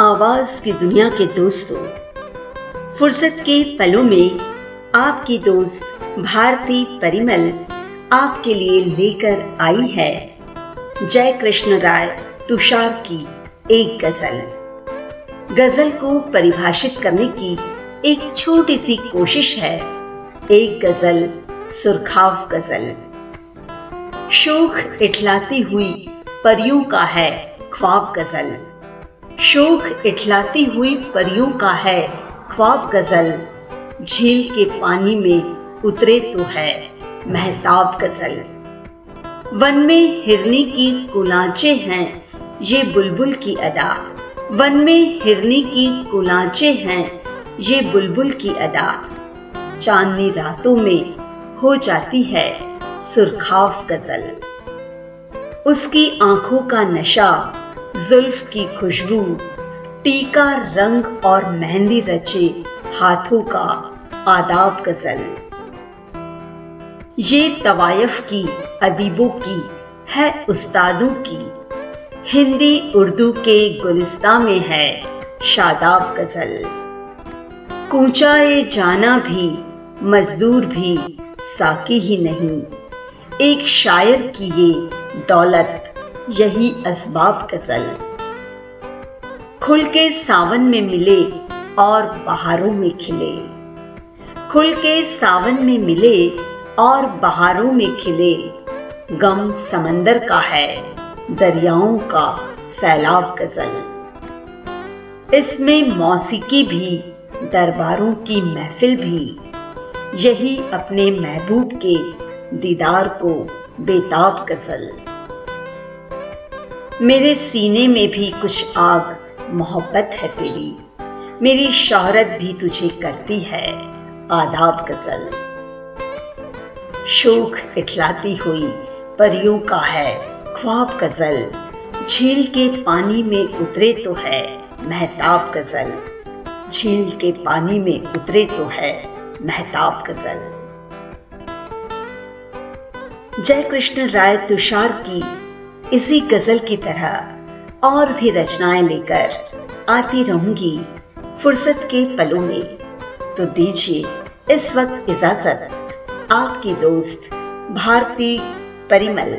आवाज़ की दुनिया के दोस्तों, फुर्सत के पलों में आपकी दोस्त भारती परिमल आपके लिए लेकर आई है। जय कृष्ण राय, तुषार की एक गज़ल। गज़ल को परिभाषित करने की एक छोटी सी कोशिश है। एक गज़ल, सुरखाव गज़ल। शोक इठलाती हुई परियों का है ख्वाब गज़ल। शोक इठलाती हुई परियों का है, ख्वाब गज़ल। झील के पानी में उतरे तो है, महताब गज़ल। वन में हिरनी की कुलाचे हैं, ये बुलबुल की अदा। वन में हिरनी की कुलाचे हैं, ये बुलबुल की अदा। चांदनी रातों में हो जाती है सुरखाव गज़ल। उसकी आँखों का नशा जुल्फ की खुशबू, टीका रंग और मेहंदी रचे हाथों का आदाब गज़ल। ये तवायफ की अदीबों की है, उस्तादों की। हिंदी उर्दू के गुलिस्ता में है शादाब गज़ल। कूचाए जाना भी, मजदूर भी साकी ही नहीं। एक शायर की ये दौलत यही असबाब गज़ल। खुल के सावन में मिले और बहारों में खिले। खुल के सावन में मिले और बहारों में खिले। गम समंदर का है, दरियाओं का सैलाब गज़ल। इसमें मौसीकी भी, दरबारों की महफिल भी। यही अपने महबूब के दीदार को बेताब गज़ल। मेरे सीने में भी कुछ आग, मोहब्बत है तेरी। मेरी शोहरत भी तुझे करती है, आदाब गज़ल। शोक इठलाती हुई परियों का है, ख्वाब गज़ल। झील के पानी में उतरे तो है, महताब गज़ल। झील के पानी में उतरे तो है, महताब गज़ल। जय कृष्ण राय तुषार की इसी गज़ल की तरह और भी रचनाएँ लेकर आती रहूँगी फुर्सत के पलों में। तो दीजिए इस वक्त इजाज़त, आपकी दोस्त भारती परिमल।